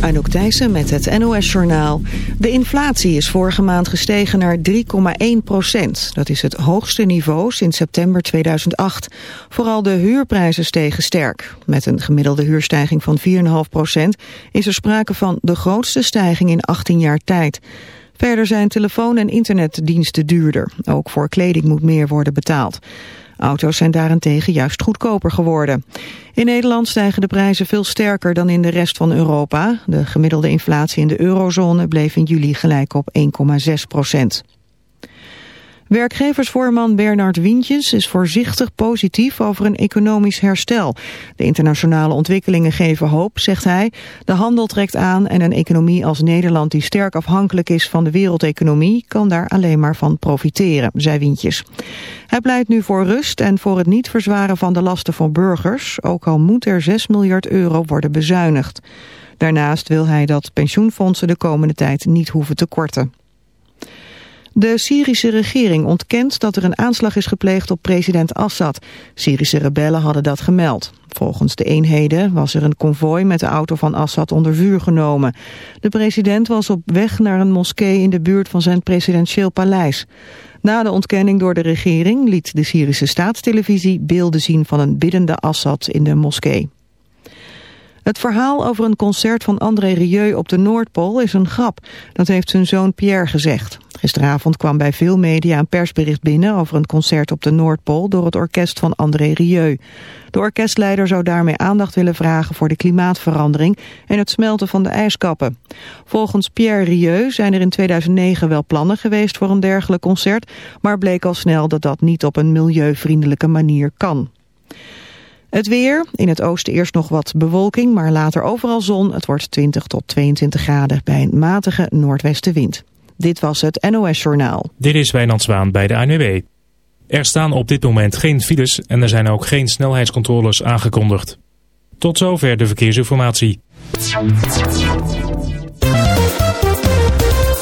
Anouk Thijssen met het NOS-journaal. De inflatie is vorige maand gestegen naar 3,1 procent. Dat is het hoogste niveau sinds september 2008. Vooral de huurprijzen stegen sterk. Met een gemiddelde huurstijging van 4,5 procent... is er sprake van de grootste stijging in 18 jaar tijd. Verder zijn telefoon- en internetdiensten duurder. Ook voor kleding moet meer worden betaald. Auto's zijn daarentegen juist goedkoper geworden. In Nederland stijgen de prijzen veel sterker dan in de rest van Europa. De gemiddelde inflatie in de eurozone bleef in juli gelijk op 1,6 procent. Werkgeversvoorman Bernard Wientjes is voorzichtig positief over een economisch herstel. De internationale ontwikkelingen geven hoop, zegt hij. De handel trekt aan en een economie als Nederland die sterk afhankelijk is van de wereldeconomie kan daar alleen maar van profiteren, zei Wientjes. Hij pleit nu voor rust en voor het niet verzwaren van de lasten voor burgers, ook al moet er 6 miljard euro worden bezuinigd. Daarnaast wil hij dat pensioenfondsen de komende tijd niet hoeven te korten. De Syrische regering ontkent dat er een aanslag is gepleegd op president Assad. Syrische rebellen hadden dat gemeld. Volgens de eenheden was er een konvooi met de auto van Assad onder vuur genomen. De president was op weg naar een moskee in de buurt van zijn presidentieel paleis. Na de ontkenning door de regering liet de Syrische staatstelevisie beelden zien van een biddende Assad in de moskee. Het verhaal over een concert van André Rieu op de Noordpool is een grap. Dat heeft zijn zoon Pierre gezegd. Gisteravond kwam bij veel media een persbericht binnen over een concert op de Noordpool door het orkest van André Rieu. De orkestleider zou daarmee aandacht willen vragen voor de klimaatverandering en het smelten van de ijskappen. Volgens Pierre Rieu zijn er in 2009 wel plannen geweest voor een dergelijk concert, maar bleek al snel dat dat niet op een milieuvriendelijke manier kan. Het weer, in het oosten eerst nog wat bewolking, maar later overal zon. Het wordt 20 tot 22 graden bij een matige noordwestenwind. Dit was het NOS Journaal. Dit is Wijnand Zwaan bij de ANWB. Er staan op dit moment geen files en er zijn ook geen snelheidscontroles aangekondigd. Tot zover de verkeersinformatie.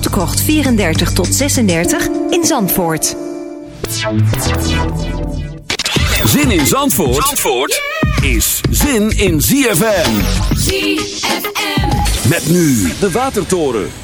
Krocht 34 tot 36 in Zandvoort. Zin in Zandvoort, Zandvoort is zin in ZFM. ZFM. Met nu de Watertoren.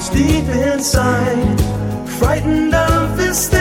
What's deep inside, frightened of this thing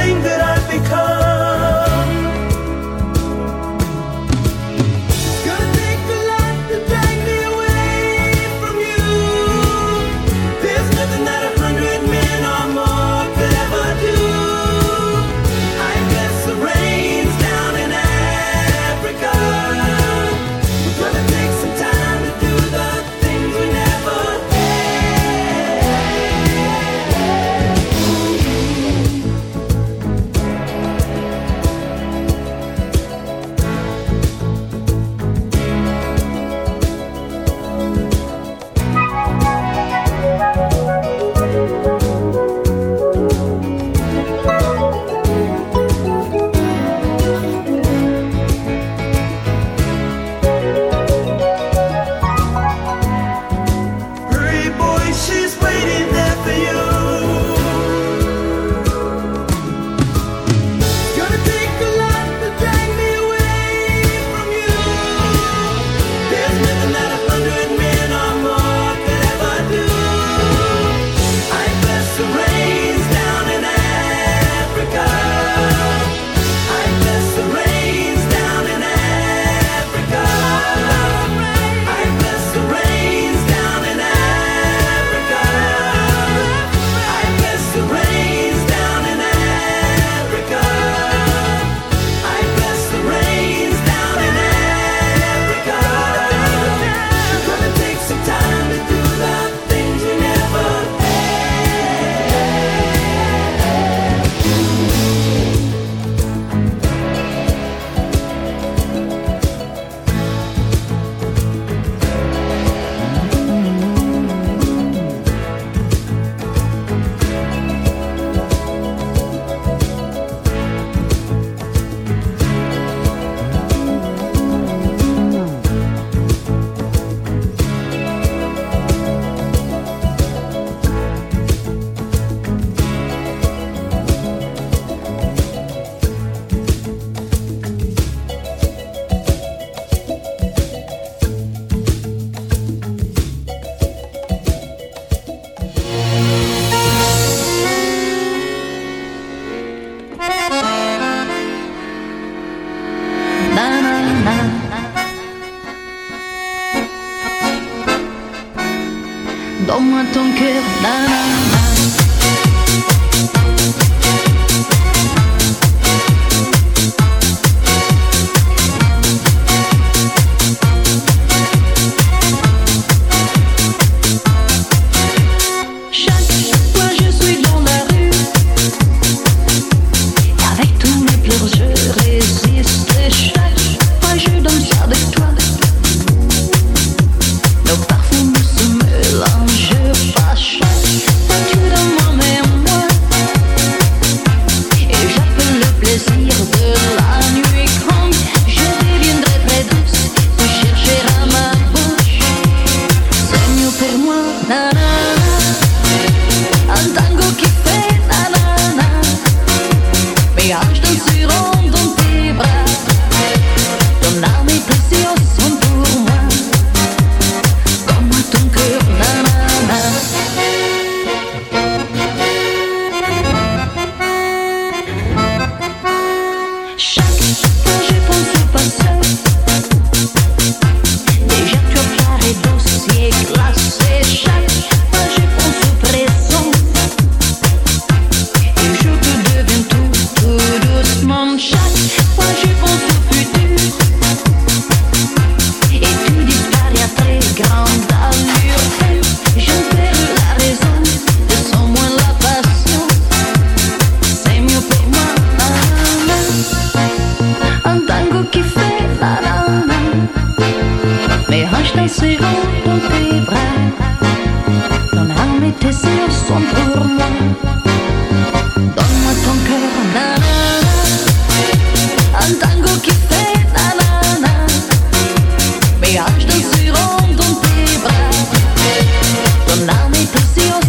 vacíos.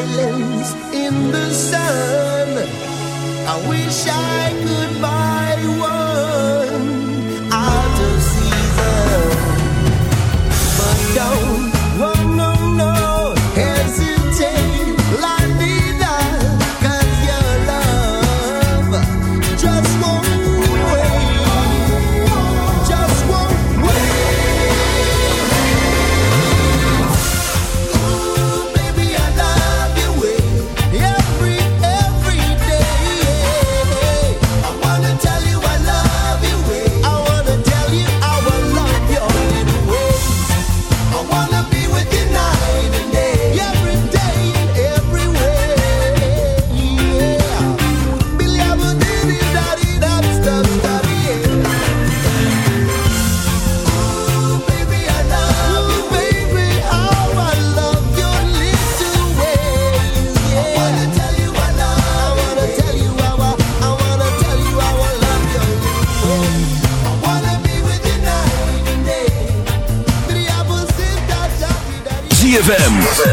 silence in the sun. I wish I could buy one.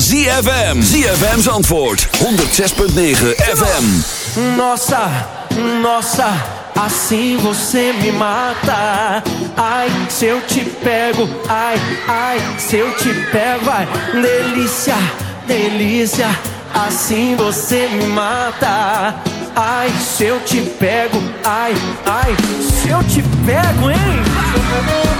ZFM. ZFM's antwoord, 106.9 FM. Nossa, nossa, assim você me mata. Ai, se eu te pego, ai, ai, se eu te pego, ai, delícia, delícia, assim você me mata. Ai, se eu te pego, ai, ai, se eu te pego, hein?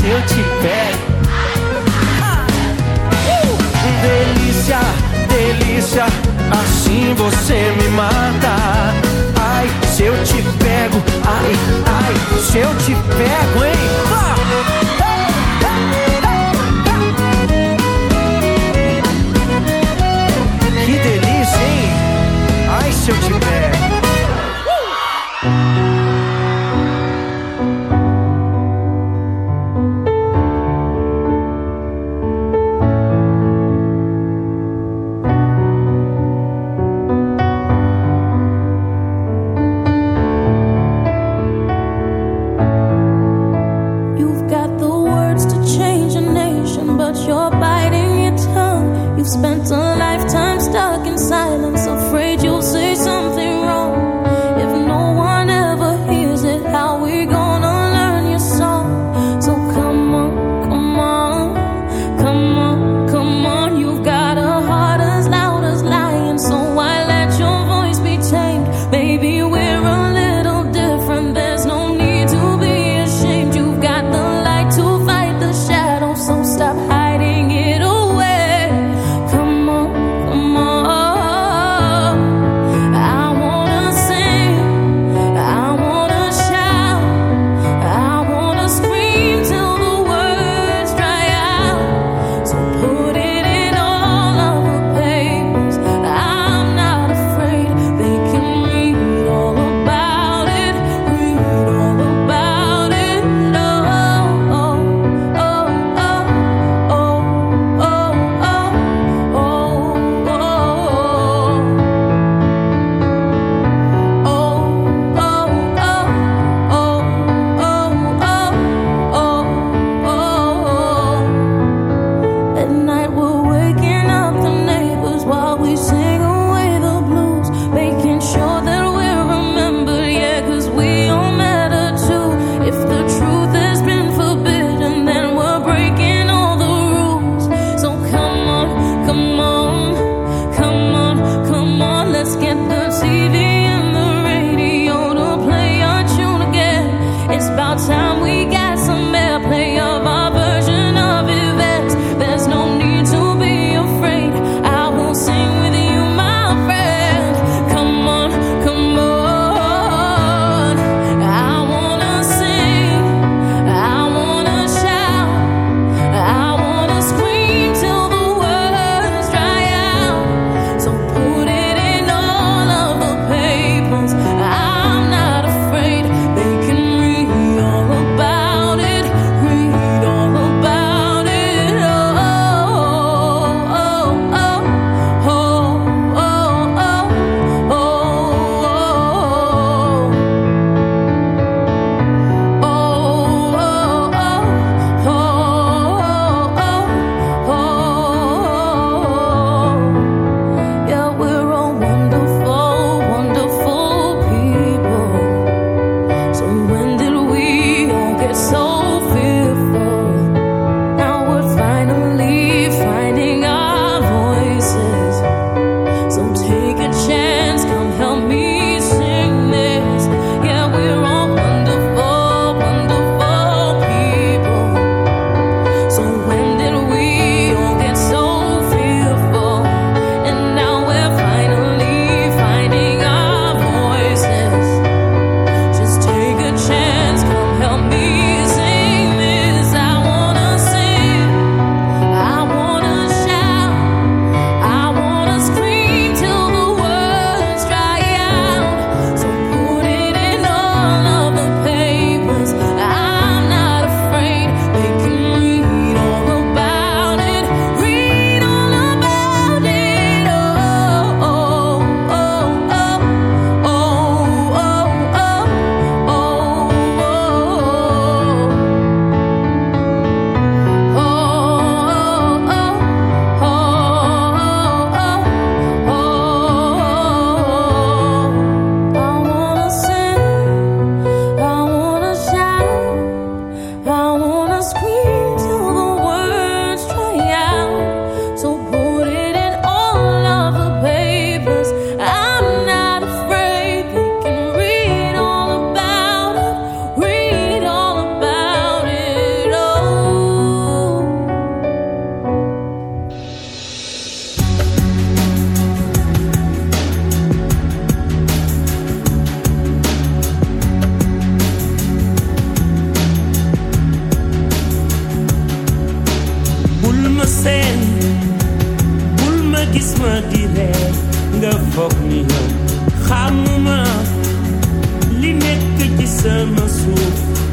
se eu te pego. Delícia, delícia, assim você me mata. Ai, se eu te pego, ai, ai, se eu te pego, hein? Que delícia, hein? Ai, se eu te